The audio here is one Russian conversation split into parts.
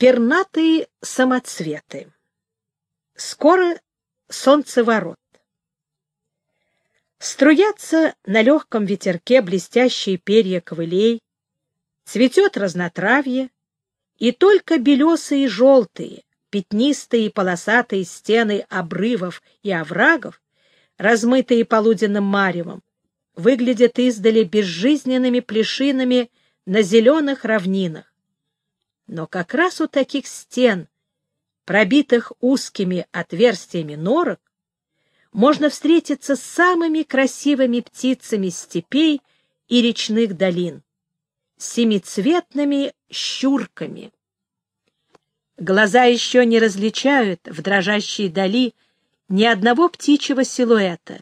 Пернатые самоцветы. Скоро солнцеворот. Струятся на легком ветерке блестящие перья ковылей, цветет разнотравье, и только белесые и желтые, пятнистые и полосатые стены обрывов и оврагов, размытые полуденным маревом, выглядят издали безжизненными плешинами на зеленых равнинах. Но как раз у таких стен, пробитых узкими отверстиями норок, можно встретиться с самыми красивыми птицами степей и речных долин, семицветными щурками. Глаза еще не различают в дрожащей дали ни одного птичьего силуэта,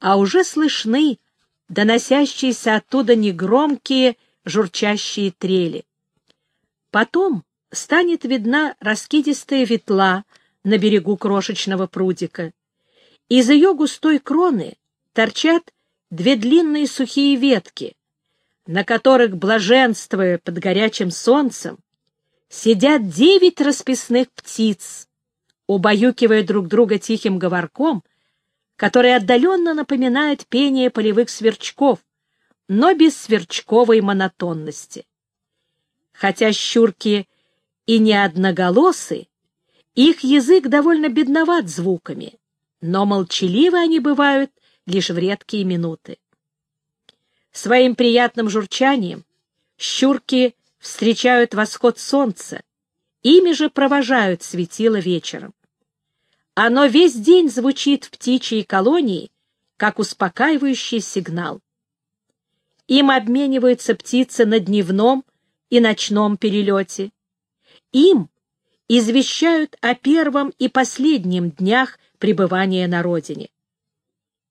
а уже слышны доносящиеся оттуда негромкие журчащие трели. Потом станет видна раскидистая ветла на берегу крошечного прудика. Из ее густой кроны торчат две длинные сухие ветки, на которых, блаженствуя под горячим солнцем, сидят девять расписных птиц, убаюкивая друг друга тихим говорком, который отдаленно напоминает пение полевых сверчков, но без сверчковой монотонности. Хотя щурки и не одноголосы, их язык довольно бедноват звуками, но молчаливы они бывают лишь в редкие минуты. Своим приятным журчанием щурки встречают восход солнца, ими же провожают светило вечером. Оно весь день звучит в птичьей колонии, как успокаивающий сигнал. Им обмениваются птицы на дневном и ночном перелете. Им извещают о первом и последнем днях пребывания на родине.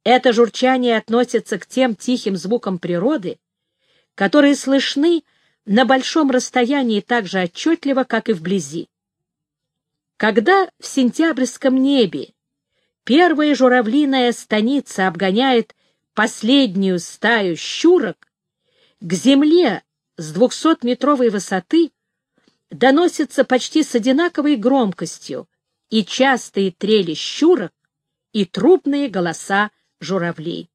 Это журчание относится к тем тихим звукам природы, которые слышны на большом расстоянии так же отчетливо, как и вблизи. Когда в сентябрьском небе первая журавлиная станица обгоняет последнюю стаю щурок, к земле с двухсотметровой высоты доносится почти с одинаковой громкостью и частые трели щурок, и трубные голоса журавлей.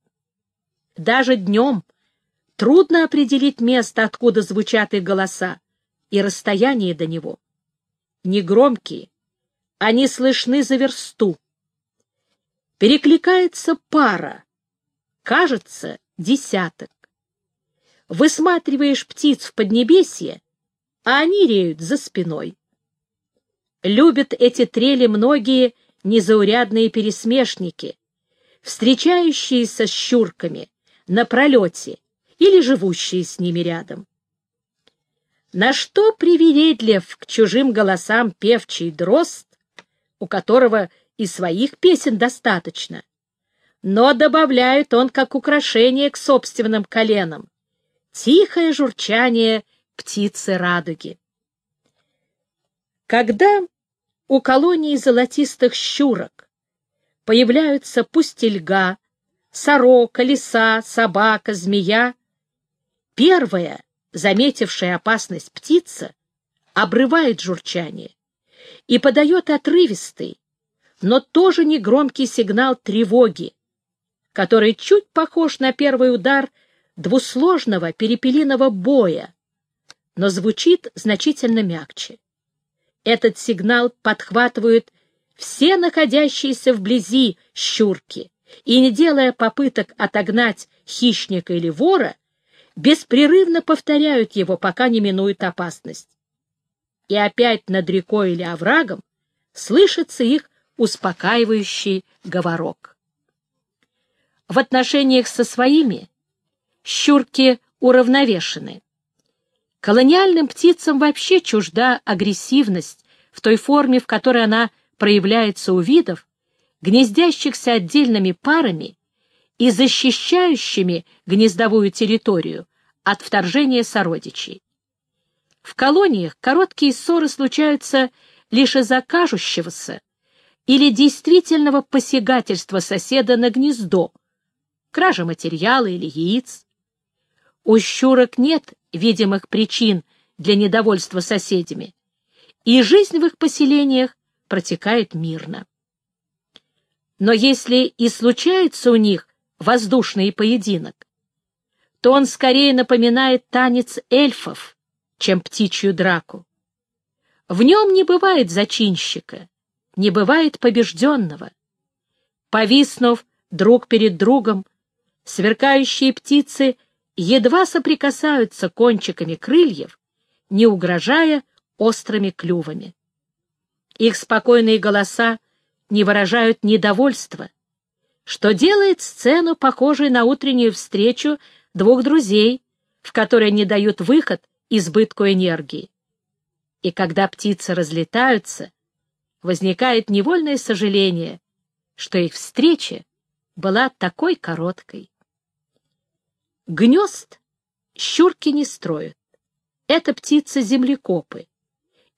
Даже днем трудно определить место, откуда звучат их голоса, и расстояние до него. Негромкие, они слышны за версту. Перекликается пара, кажется, десяток. Высматриваешь птиц в Поднебесье, а они реют за спиной. Любят эти трели многие незаурядные пересмешники, встречающиеся с щурками на пролете или живущие с ними рядом. На что привередлив к чужим голосам певчий дрозд, у которого и своих песен достаточно, но добавляет он как украшение к собственным коленам тихое журчание птицы радуги. Когда у колонии золотистых щурок появляются пустельга, сорока, лиса, собака, змея, первая, заметившая опасность птица, обрывает журчание и подает отрывистый, но тоже негромкий сигнал тревоги, который чуть похож на первый удар двусложного перепелиного боя, но звучит значительно мягче. Этот сигнал подхватывают все находящиеся вблизи щурки, и, не делая попыток отогнать хищника или вора, беспрерывно повторяют его, пока не минует опасность. И опять над рекой или оврагом слышится их успокаивающий говорок. В отношениях со своими щурки уравновешены. Колониальным птицам вообще чужда агрессивность в той форме, в которой она проявляется у видов, гнездящихся отдельными парами и защищающими гнездовую территорию от вторжения сородичей. В колониях короткие ссоры случаются лишь из-за кажущегося или действительного посягательства соседа на гнездо, кража материала или яиц. У щурок нет видимых причин для недовольства соседями, и жизнь в их поселениях протекает мирно. Но если и случается у них воздушный поединок, то он скорее напоминает танец эльфов, чем птичью драку. В нем не бывает зачинщика, не бывает побежденного. Повиснув друг перед другом, сверкающие птицы едва соприкасаются кончиками крыльев, не угрожая острыми клювами. Их спокойные голоса не выражают недовольства, что делает сцену похожей на утреннюю встречу двух друзей, в которой не дают выход избытку энергии. И когда птицы разлетаются, возникает невольное сожаление, что их встреча была такой короткой. Гнезд щурки не строят. Это птицы-землекопы.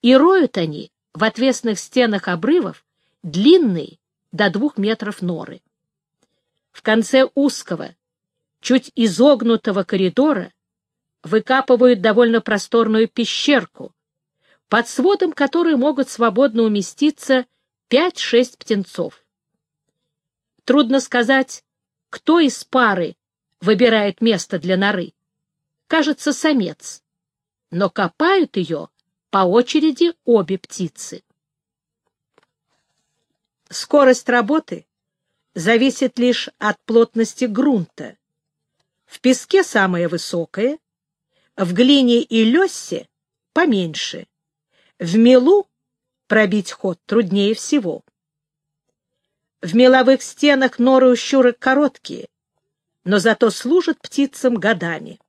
И роют они в отвесных стенах обрывов длинные до двух метров норы. В конце узкого, чуть изогнутого коридора выкапывают довольно просторную пещерку, под сводом которой могут свободно уместиться 5-6 птенцов. Трудно сказать, кто из пары выбирает место для норы. Кажется, самец, но копают ее по очереди обе птицы. Скорость работы зависит лишь от плотности грунта. В песке самое высокое, в глине и лёсе поменьше. В мелу пробить ход труднее всего. В меловых стенах норы у щурок короткие, но зато служат птицам годами.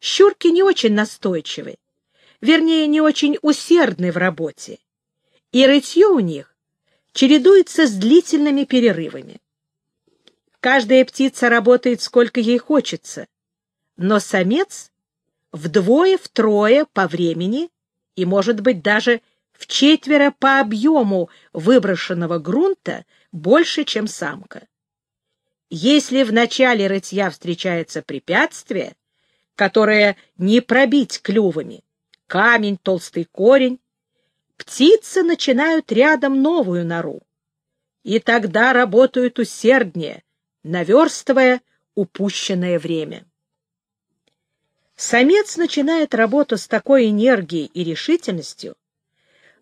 Щурки не очень настойчивы, вернее, не очень усердны в работе, и рытье у них чередуется с длительными перерывами. Каждая птица работает сколько ей хочется, но самец вдвое-втрое по времени и, может быть, даже в четверо по объему выброшенного грунта больше, чем самка. Если в начале рытья встречается препятствие, которое не пробить клювами, камень, толстый корень, птицы начинают рядом новую нору. И тогда работают усерднее, наверстывая упущенное время. Самец начинает работу с такой энергией и решительностью,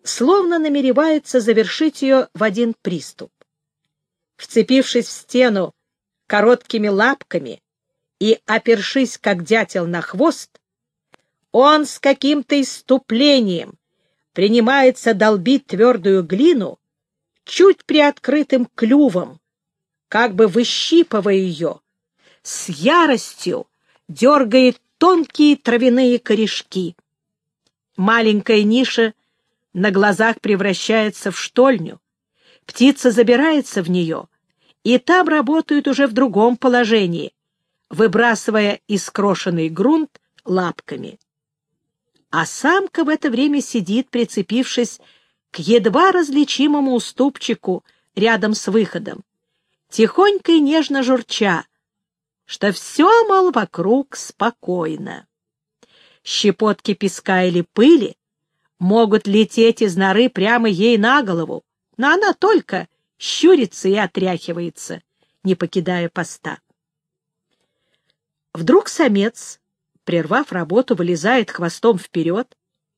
словно намеревается завершить ее в один приступ. Вцепившись в стену короткими лапками и опершись, как дятел, на хвост, он с каким-то иступлением принимается долбить твердую глину чуть приоткрытым клювом, как бы выщипывая ее, с яростью дергает тонкие травяные корешки. Маленькая ниша на глазах превращается в штольню, птица забирается в нее, и там работают уже в другом положении, выбрасывая искрошенный грунт лапками а самка в это время сидит, прицепившись к едва различимому уступчику рядом с выходом, тихонько и нежно журча, что все, мол, вокруг спокойно. Щепотки песка или пыли могут лететь из норы прямо ей на голову, но она только щурится и отряхивается, не покидая поста. Вдруг самец прервав работу, вылезает хвостом вперед,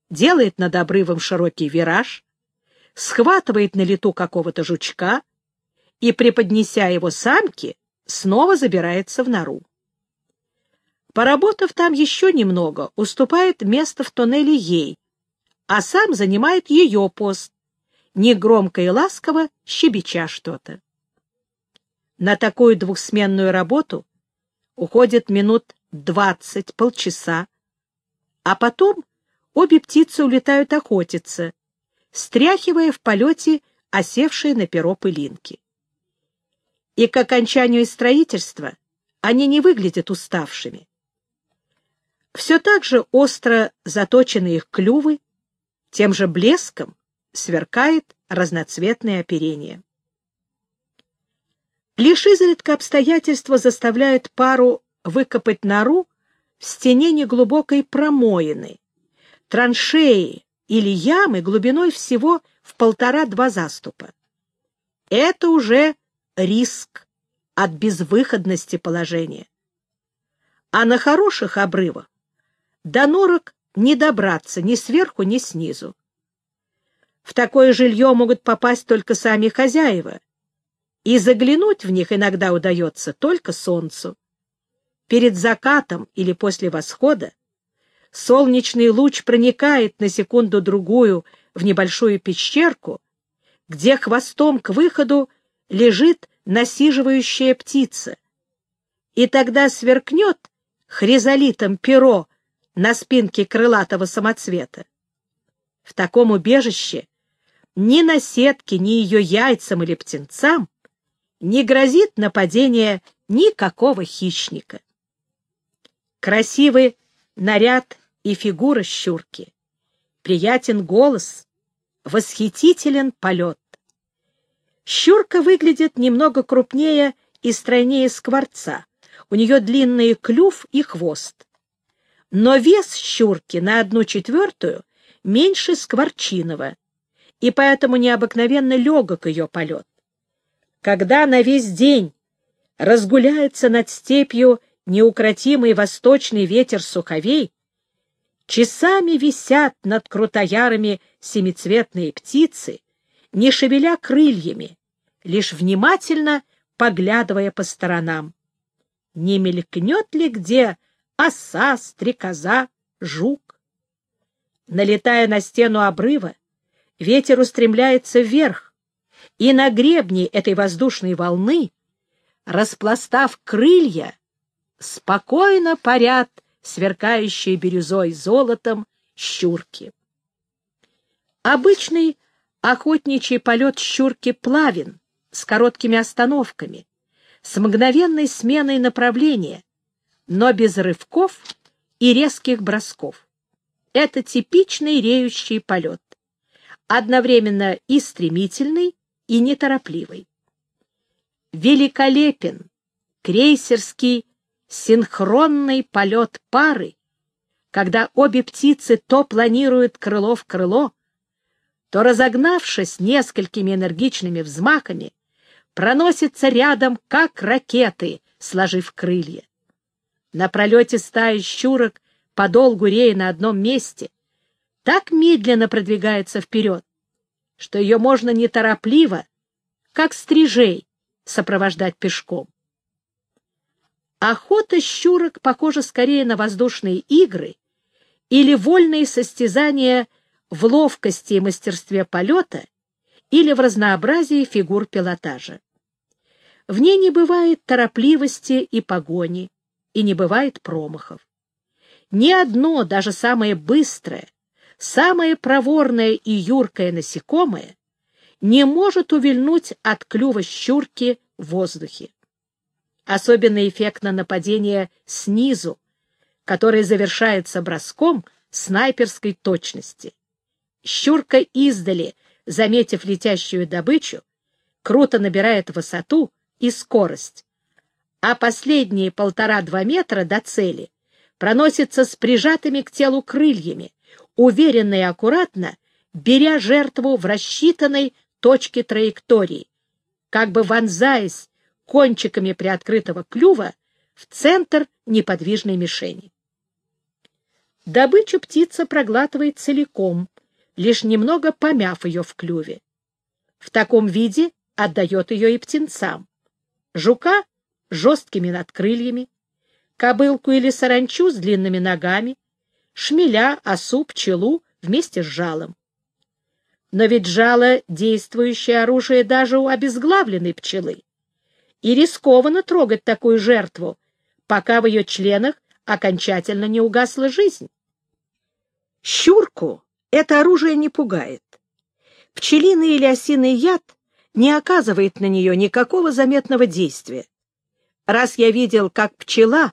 делает над обрывом широкий вираж, схватывает на лету какого-то жучка и, преподнеся его самке, снова забирается в нору. Поработав там еще немного, уступает место в тоннеле ей, а сам занимает ее пост, негромко и ласково щебеча что-то. На такую двухсменную работу уходит минут двадцать, полчаса, а потом обе птицы улетают охотиться, стряхивая в полете осевшие на перо пылинки. И к окончанию строительства они не выглядят уставшими. Все так же остро заточены их клювы, тем же блеском сверкает разноцветное оперение. Лишь изредка обстоятельства заставляют пару выкопать нору в стене неглубокой промоины, траншеи, или ямы глубиной всего в полтора-два заступа. Это уже риск от безвыходности положения. А на хороших обрывах до норок не добраться ни сверху, ни снизу. В такое жилье могут попасть только сами хозяева, и заглянуть в них иногда удается только солнцу. Перед закатом или после восхода солнечный луч проникает на секунду-другую в небольшую пещерку, где хвостом к выходу лежит насиживающая птица, и тогда сверкнет хризолитом перо на спинке крылатого самоцвета. В таком убежище ни на сетке, ни ее яйцам или птенцам не грозит нападение никакого хищника. Красивый наряд и фигура щурки, приятен голос, восхитителен полет. Щурка выглядит немного крупнее и стройнее скворца, у нее длинный клюв и хвост. Но вес щурки на одну четвертую меньше скворчиного, и поэтому необыкновенно легок ее полет. Когда на весь день разгуляется над степью неукротимый восточный ветер суховей, часами висят над крутоярами семицветные птицы, не шевеля крыльями, лишь внимательно поглядывая по сторонам. Не мелькнет ли где оса, стрекоза, жук? Налетая на стену обрыва, ветер устремляется вверх, и на гребне этой воздушной волны, распластав крылья, спокойно парят сверкающие бирюзой золотом щурки. Обычный охотничий полет щурки плавен, с короткими остановками, с мгновенной сменой направления, но без рывков и резких бросков. Это типичный реющий полет одновременно и стремительный, и неторопливый. Великолепен крейсерский синхронный полет пары, когда обе птицы то планируют крыло в крыло, то, разогнавшись несколькими энергичными взмахами, проносятся рядом, как ракеты, сложив крылья. На пролете стаи щурок подолгу рея на одном месте, так медленно продвигается вперед, что ее можно неторопливо, как стрижей, сопровождать пешком. Охота щурок похожа скорее на воздушные игры или вольные состязания в ловкости и мастерстве полета или в разнообразии фигур пилотажа. В ней не бывает торопливости и погони, и не бывает промахов. Ни одно, даже самое быстрое, самое проворное и юркое насекомое не может увильнуть от клюва щурки в воздухе. Особенно эффектно нападение снизу, которое завершается броском снайперской точности. Щурка издали, заметив летящую добычу, круто набирает высоту и скорость, а последние полтора-два метра до цели проносится с прижатыми к телу крыльями, уверенно и аккуратно, беря жертву в рассчитанной точке траектории, как бы вонзаясь кончиками приоткрытого клюва в центр неподвижной мишени. Добычу птица проглатывает целиком, лишь немного помяв ее в клюве. В таком виде отдает ее и птенцам. Жука — жесткими надкрыльями, кобылку или саранчу с длинными ногами, шмеля, осу, пчелу вместе с жалом. Но ведь жало — действующее оружие даже у обезглавленной пчелы. И рискованно трогать такую жертву, пока в ее членах окончательно не угасла жизнь. Щурку это оружие не пугает. Пчелиный или осиный яд не оказывает на нее никакого заметного действия. Раз я видел, как пчела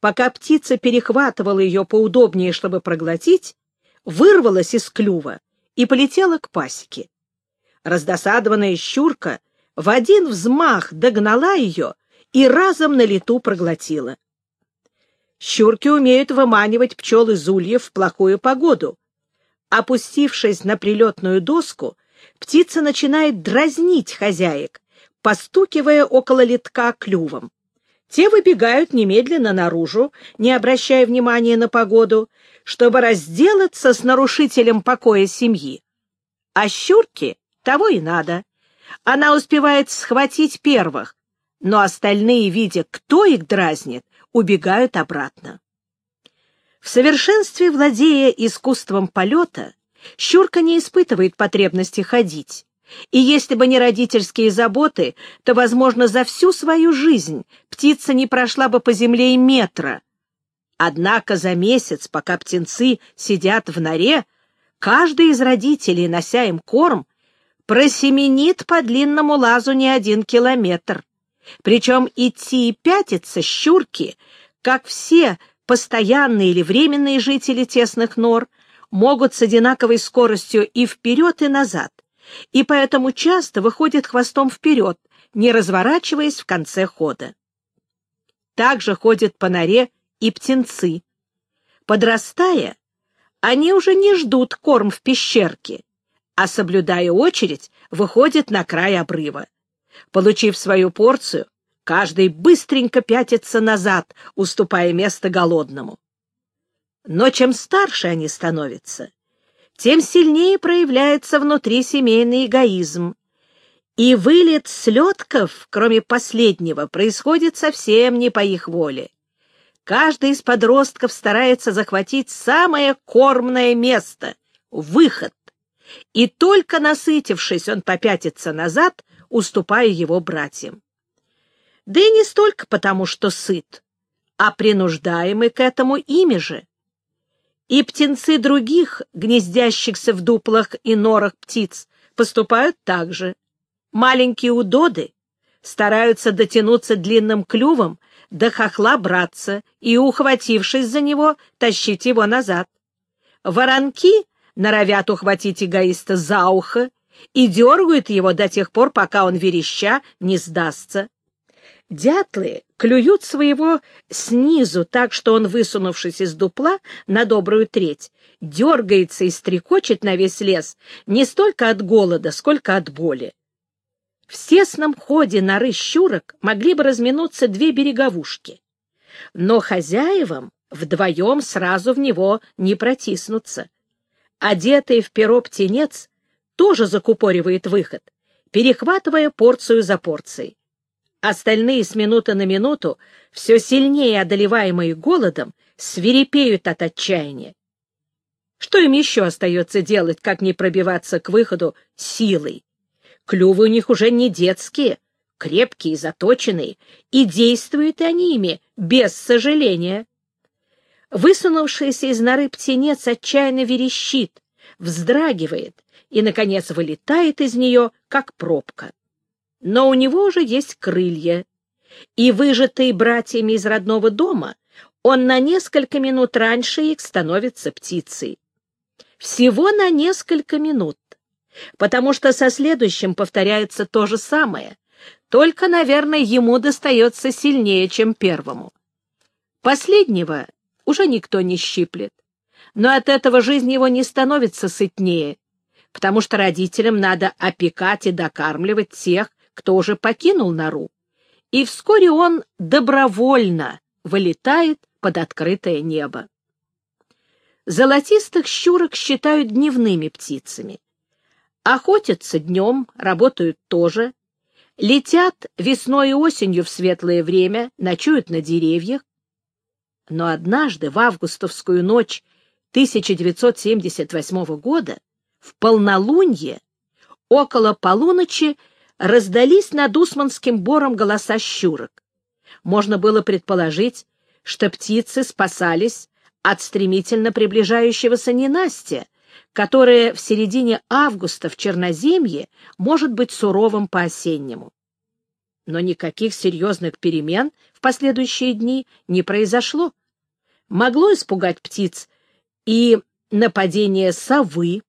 пока птица перехватывала ее поудобнее, чтобы проглотить, вырвалась из клюва и полетела к пасеке. Раздосадованная щурка в один взмах догнала ее и разом на лету проглотила. Щурки умеют выманивать пчел из ульев в плохую погоду, Опустившись на прилетную доску, птица начинает дразнить хозяек, постукивая около литка клювом. Те выбегают немедленно наружу, не обращая внимания на погоду, чтобы разделаться с нарушителем покоя семьи. А щурки того и надо. Она успевает схватить первых, но остальные, видя, кто их дразнит, убегают обратно. В совершенстве владея искусством полета, Щурка не испытывает потребности ходить. И если бы не родительские заботы, то, возможно, за всю свою жизнь птица не прошла бы по земле и метра. Однако за месяц, пока птенцы сидят в норе, каждый из родителей, нося им корм, просеменит по длинному лазу не один километр. Причем идти и пятиться щурки, как все постоянные или временные жители тесных нор, могут с одинаковой скоростью и вперед, и назад, и поэтому часто выходят хвостом вперед, не разворачиваясь в конце хода. Также ходят по норе и птенцы. Подрастая, они уже не ждут корм в пещерке, а, соблюдая очередь, выходят на край обрыва. Получив свою порцию, каждый быстренько пятится назад, уступая место голодному. Но чем старше они становятся, тем сильнее проявляется внутри семейный эгоизм, и вылет слетков, кроме последнего, происходит совсем не по их воле. Каждый из подростков старается захватить самое кормное место — выход, и только насытившись, он попятится назад, уступая его братьям. Да и не столько потому, что сыт, а принуждаемый к этому ими же. И птенцы других, гнездящихся в дуплах и норах птиц, поступают так же. Маленькие удоды стараются дотянуться длинным клювом до хохла браться и, ухватившись за него, тащить его назад. Воронки норовят ухватить эгоиста за ухо и дергают его до тех пор, пока он вереща не сдастся. Дятлы клюют своего снизу так, что он, высунувшись из дупла на добрую треть, дергается и стрекочет на весь лес не столько от голода, сколько от боли. В тесном ходе норы щурок могли бы разминуться две береговушки, но хозяевам вдвоем сразу в него не протиснуться. Одетый в перо птенец тоже закупоривает выход, перехватывая порцию за порцией. Остальные с минуты на минуту, все сильнее одолеваемые голодом, свирепеют от отчаяния. Что им еще остается делать, как не пробиваться к выходу силой? Клювы у них уже не детские, крепкие, заточенные, и действуют они ими без сожаления. Высунувшийся из норы птенец отчаянно верещит, вздрагивает и, наконец, вылетает из нее, как пробка. Но у него уже есть крылья, и, выжатый братьями из родного дома, он на несколько минут раньше их становится птицей. Всего на несколько минут потому что со следующим повторяется то же самое, только, наверное, ему достается сильнее, чем первому. Последнего уже никто не щиплет, но от этого жизнь его не становится сытнее, потому что родителям надо опекать и докармливать тех, кто уже покинул нору, и вскоре он добровольно вылетает под открытое небо. Золотистых щурок считают дневными птицами, Охотятся днем, работают тоже, летят весной и осенью в светлое время, ночуют на деревьях. Но однажды, в августовскую ночь 1978 года, в полнолуние, около полуночи, раздались над Усманским бором голоса щурок. Можно было предположить, что птицы спасались от стремительно приближающегося ненастья, которое в середине августа в Черноземье может быть суровым по-осеннему. Но никаких серьезных перемен в последующие дни не произошло. Могло испугать птиц и нападение совы,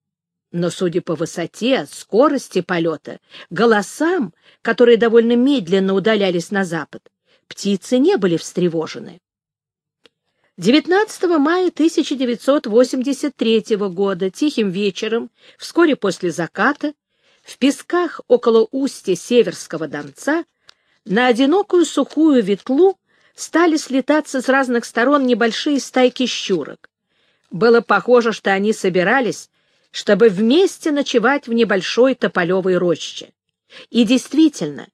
но, судя по высоте, скорости полета, голосам, которые довольно медленно удалялись на запад, птицы не были встревожены. 19 мая 1983 года, тихим вечером, вскоре после заката, в песках около устья Северского Донца на одинокую сухую ветлу стали слетаться с разных сторон небольшие стайки щурок. Было похоже, что они собирались, чтобы вместе ночевать в небольшой тополевой роще. И действительно,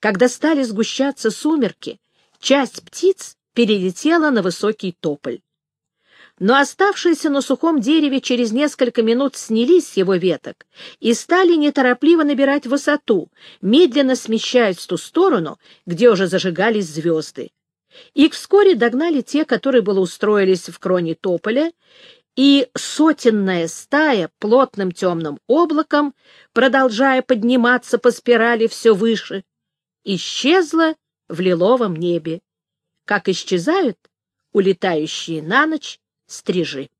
когда стали сгущаться сумерки, часть птиц перелетела на высокий тополь. Но оставшиеся на сухом дереве через несколько минут снялись с его веток и стали неторопливо набирать высоту, медленно смещаясь в ту сторону, где уже зажигались звезды. Их вскоре догнали те, которые было устроились в кроне тополя, и сотенная стая плотным темным облаком, продолжая подниматься по спирали все выше, исчезла в лиловом небе, как исчезают улетающие на ночь стрижи.